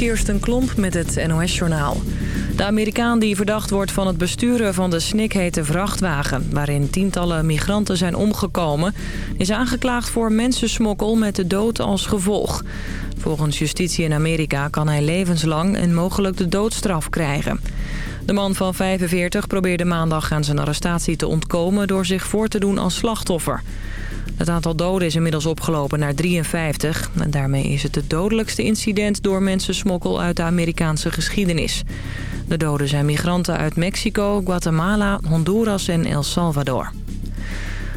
Kirsten Klomp met het NOS-journaal. De Amerikaan die verdacht wordt van het besturen van de snikhete vrachtwagen... waarin tientallen migranten zijn omgekomen... is aangeklaagd voor mensensmokkel met de dood als gevolg. Volgens justitie in Amerika kan hij levenslang en mogelijk de doodstraf krijgen. De man van 45 probeerde maandag aan zijn arrestatie te ontkomen... door zich voor te doen als slachtoffer... Het aantal doden is inmiddels opgelopen naar 53. En daarmee is het het dodelijkste incident door mensensmokkel uit de Amerikaanse geschiedenis. De doden zijn migranten uit Mexico, Guatemala, Honduras en El Salvador.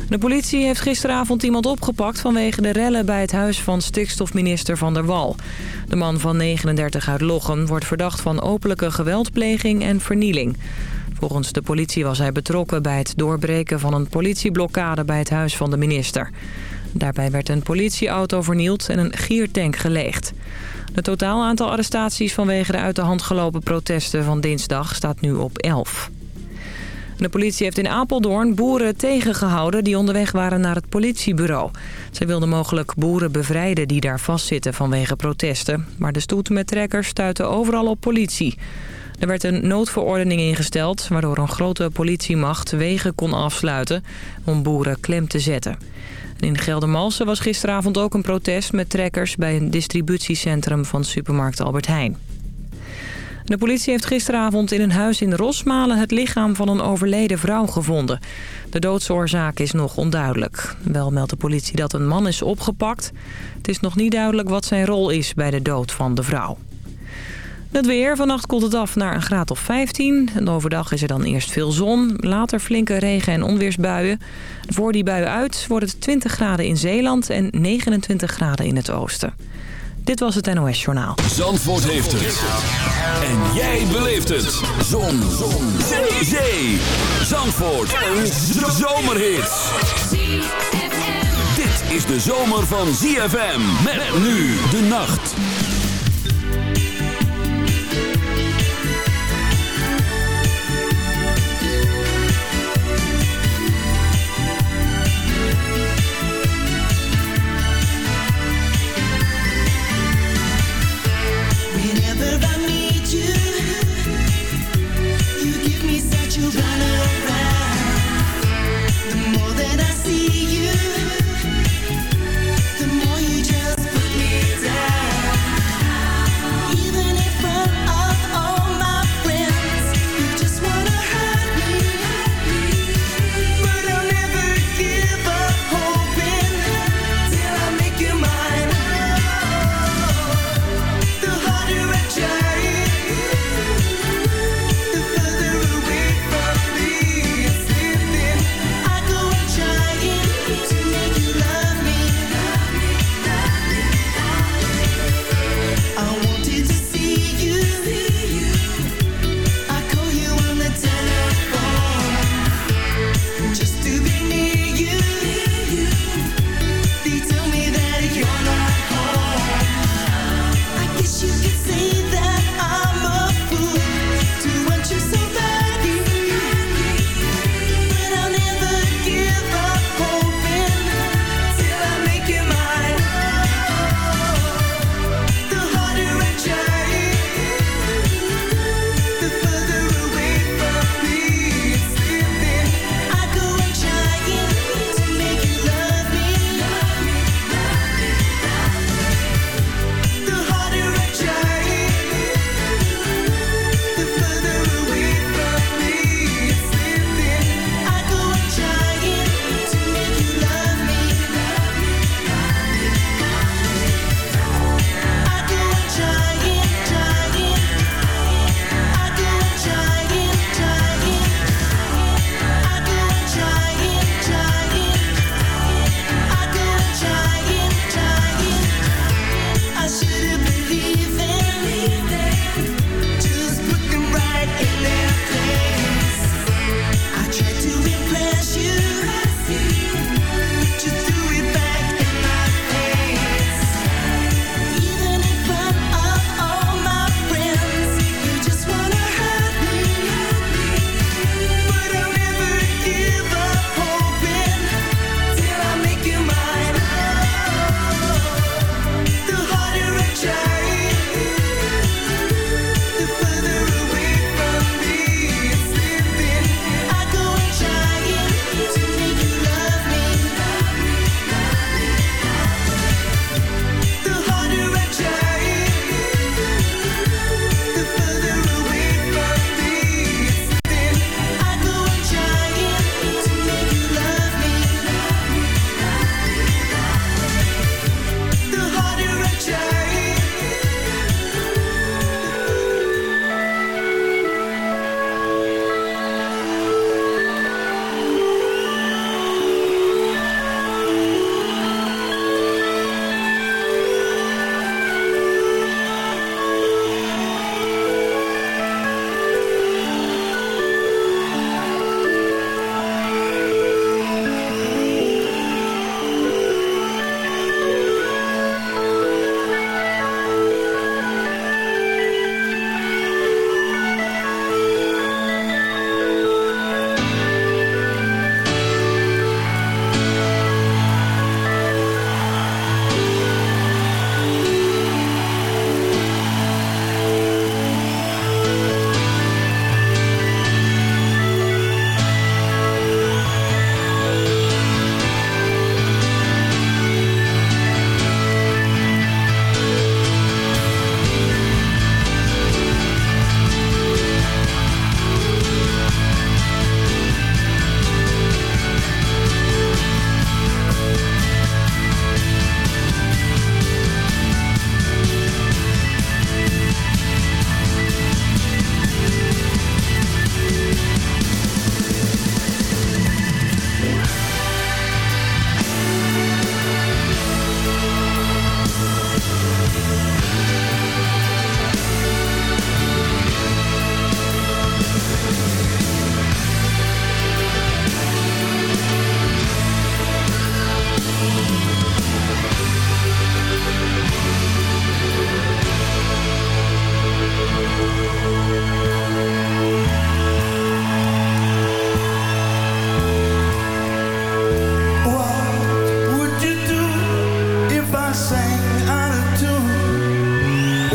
De politie heeft gisteravond iemand opgepakt vanwege de rellen bij het huis van stikstofminister Van der Wal. De man van 39 uit Lochem wordt verdacht van openlijke geweldpleging en vernieling. Volgens de politie was hij betrokken bij het doorbreken van een politieblokkade bij het huis van de minister. Daarbij werd een politieauto vernield en een giertank geleegd. Het totaal aantal arrestaties vanwege de uit de hand gelopen protesten van dinsdag staat nu op 11. De politie heeft in Apeldoorn boeren tegengehouden die onderweg waren naar het politiebureau. Zij wilden mogelijk boeren bevrijden die daar vastzitten vanwege protesten. Maar de stoet met trekkers stuitte overal op politie. Er werd een noodverordening ingesteld... waardoor een grote politiemacht wegen kon afsluiten om boeren klem te zetten. in Geldermalsen was gisteravond ook een protest met trekkers... bij een distributiecentrum van supermarkt Albert Heijn. De politie heeft gisteravond in een huis in Rosmalen het lichaam van een overleden vrouw gevonden. De doodsoorzaak is nog onduidelijk. Wel meldt de politie dat een man is opgepakt. Het is nog niet duidelijk wat zijn rol is bij de dood van de vrouw. Het weer. Vannacht koelt het af naar een graad of 15. En overdag is er dan eerst veel zon. Later flinke regen- en onweersbuien. Voor die buien uit wordt het 20 graden in Zeeland en 29 graden in het oosten. Dit was het NOS Journaal. Zandvoort heeft het. En jij beleeft het. Zon. zon. Zee. Zee. Zandvoort. Een zomerhit. Dit is de zomer van ZFM. Met nu de nacht.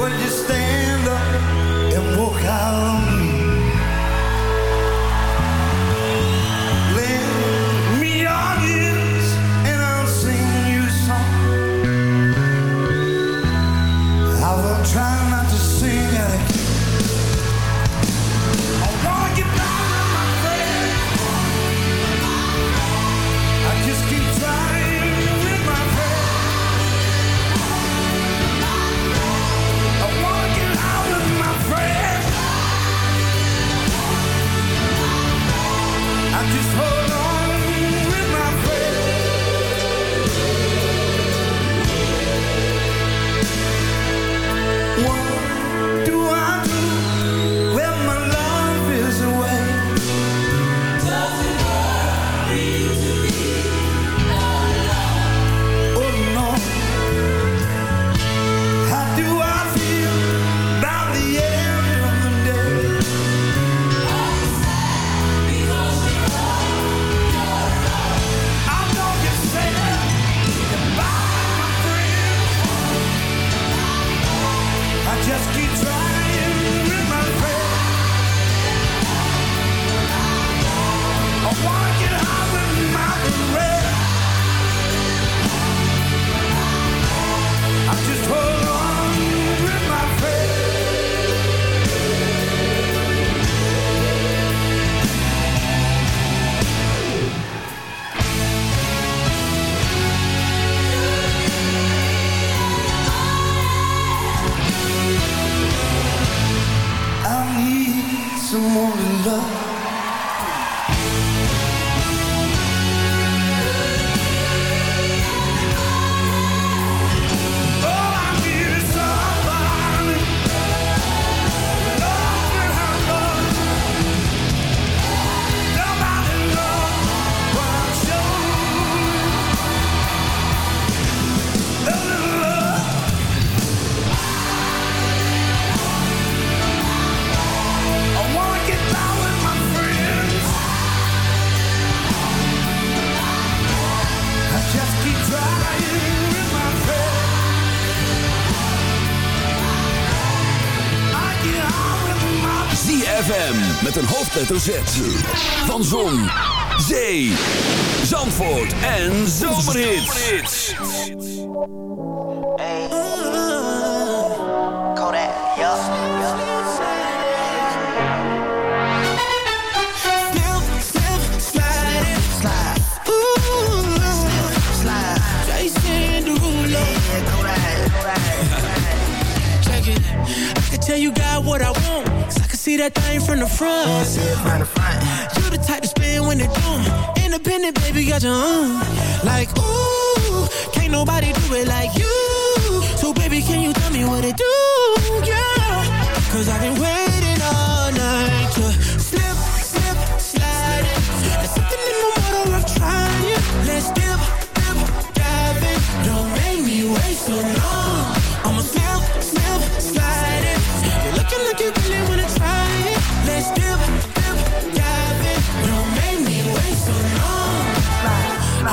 onde estenda é um morral hoofdletter Van Zon, Zee, Zandvoort en Zomerhits. Hey. Kodak, Tell you got what I that thing from the front. Yeah, see it from the front. You the type to spin when they do. Independent, baby, got your own. Like, ooh, can't nobody do it like you. So, baby, can you tell me what it do? Yeah. Cause I've been waiting all night to slip, slip, slide. There's something in the water of trying. Let's dip, dip, dive in. Don't make me wait so long.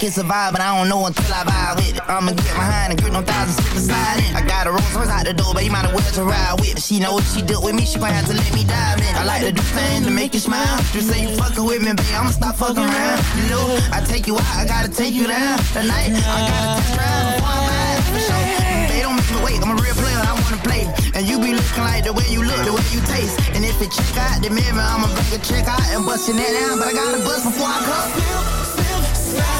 like it's a vibe, but I don't know until I vibe with it. I'ma get behind and grip no thousand slip beside it. I got a Rolls Royce out the door, but you might as well to ride with it. She know what she do with me, she gon' have to let me dive in. I like to do things to make you smile. Just say you fucking with me, babe, I'ma stop fucking around. You know, I take you out, I gotta take you down. Tonight, I gotta test drive before I buy for sure. They don't make me wait, I'm a real player, I wanna play. And you be looking like the way you look, the way you taste. And if it check out the mirror, I'ma bring a check out and bust it down. But I gotta bust before I come you your you it off,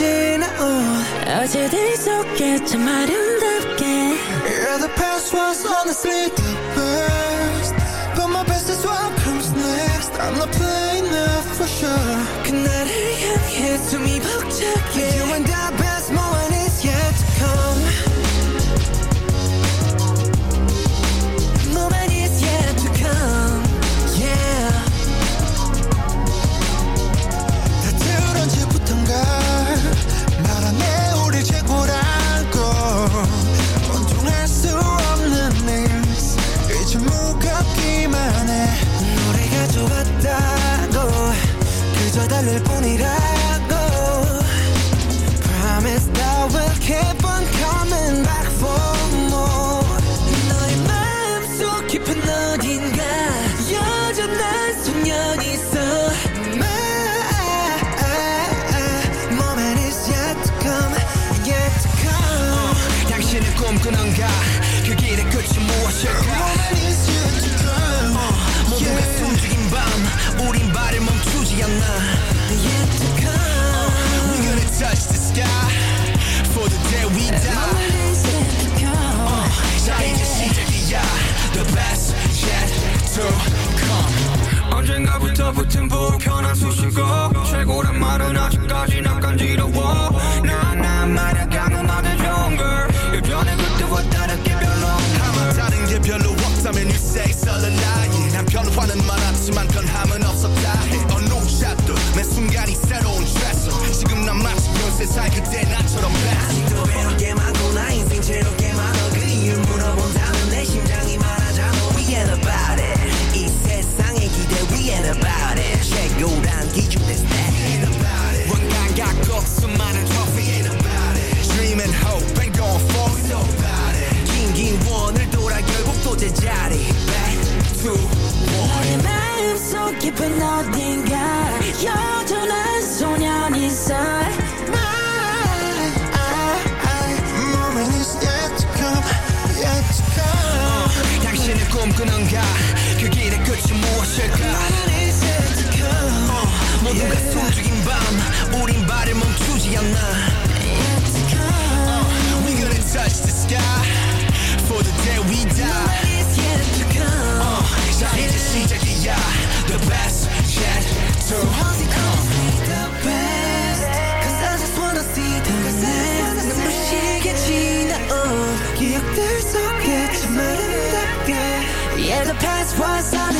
이제는 uh. 어제들이 속에 참 Yeah, the past was honestly the best. But my best is what comes next. I'm not playing now for sure. 그날을 향해 숨이 벅차게. You and I le pone irá znowu tym 그 자리. Back to one. 너의 마음속 깊은 어딘가 여전한 소년이 있어 당신의 꿈꾸는가? 그 길의 끝이 무엇일까? 어, 모두가 숨죽인 밤 우린 발을 멈추지 않나? the past was silent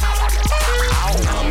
I'm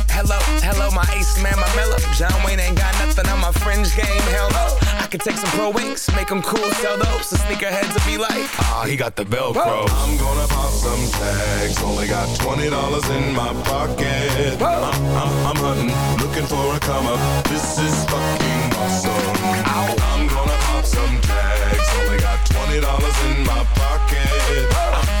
Hello, hello, my ace man, my mellow. John Wayne ain't got nothing on my fringe game. Hell no. I could take some pro wings, make them cool, sell those. So sneakerheads will be like, ah, he got the Velcro. I'm gonna pop some tags. Only got twenty dollars in my pocket. I'm, I'm, I'm hunting, looking for a come up. This is fucking awesome. I'm gonna pop some tags. Only got twenty dollars in my pocket. I'm,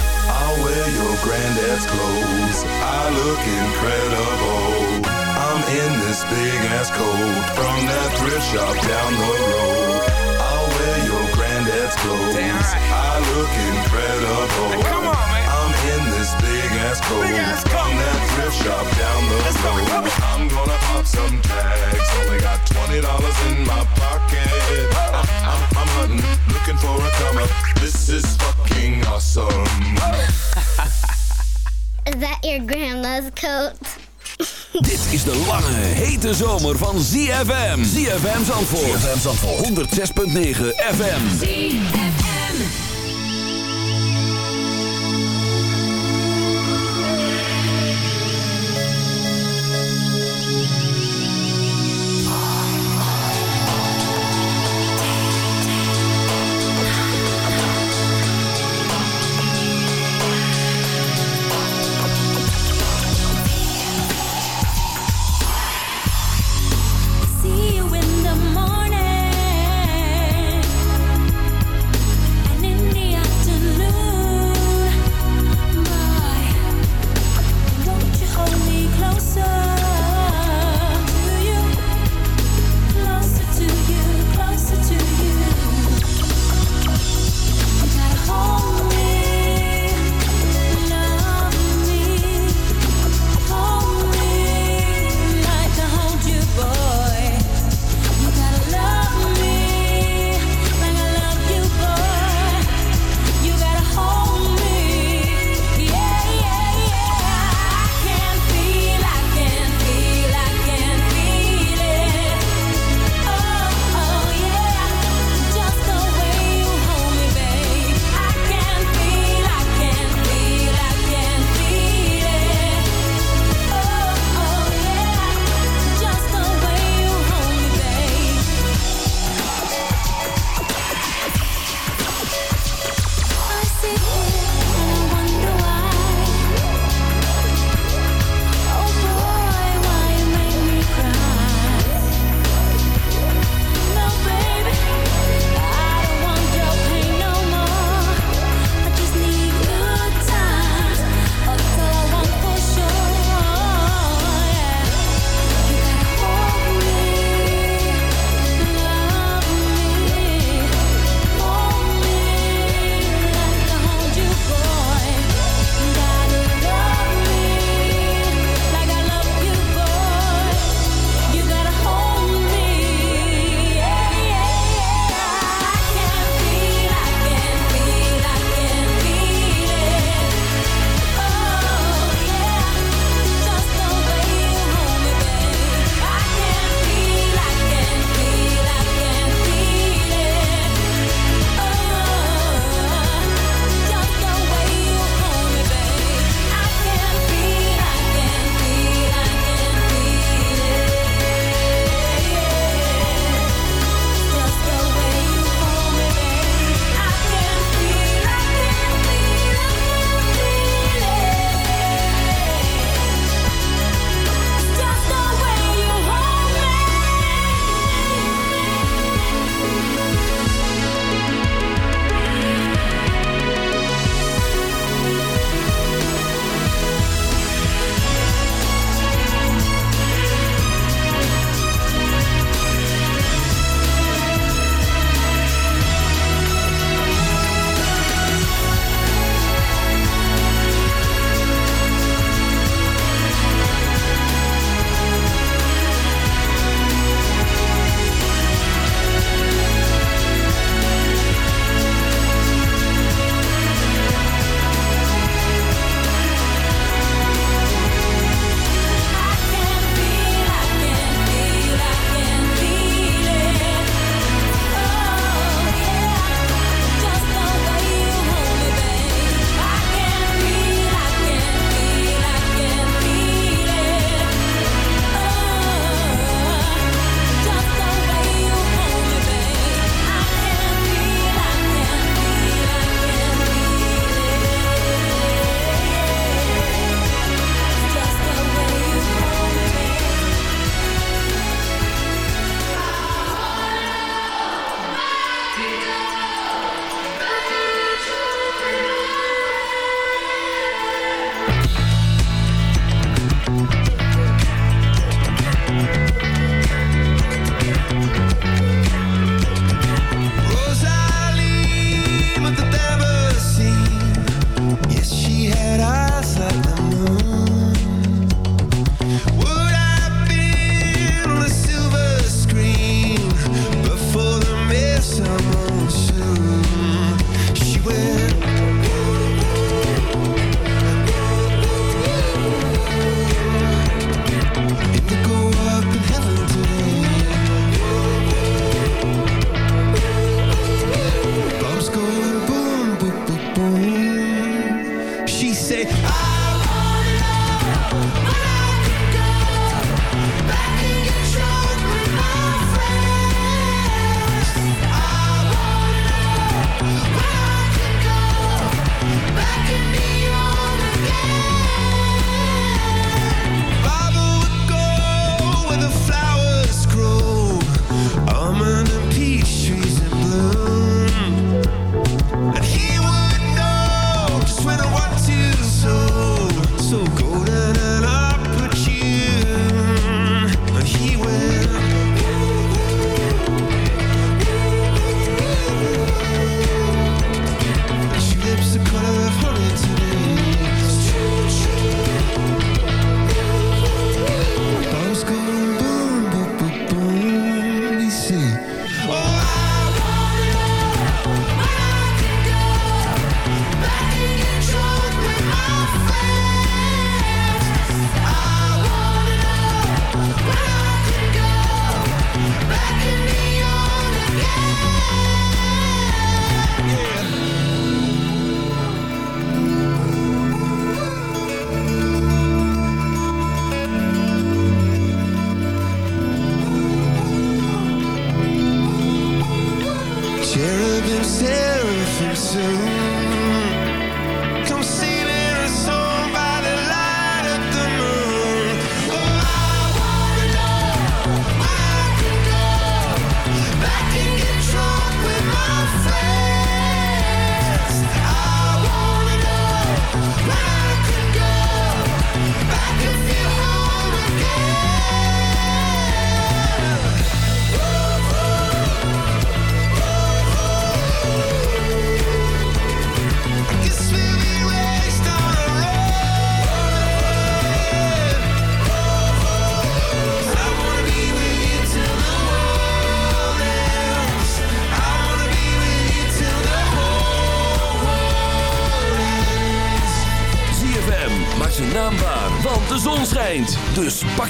I'll wear your granddad's clothes. I look incredible. I'm in this big ass coat from that thrift shop down the road. I'll wear your granddad's clothes. I look incredible. come on, man. In this big ass coat from that thrift shop down the road. I'm gonna pop some tags. Only got twenty dollars in my pocket. I'm, I'm, I'm hunting, looking for a come up. This is fucking awesome. Is that your grandma's coat? Dit is de lange, hete zomer van ZFM. ZFM Zandvoort. ZFM Zandvoort. 106.9 FM. See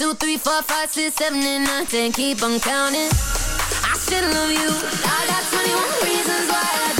two, three, four, five, six, seven, and nine, ten. Keep on counting. I still love you. I got 21 reasons why I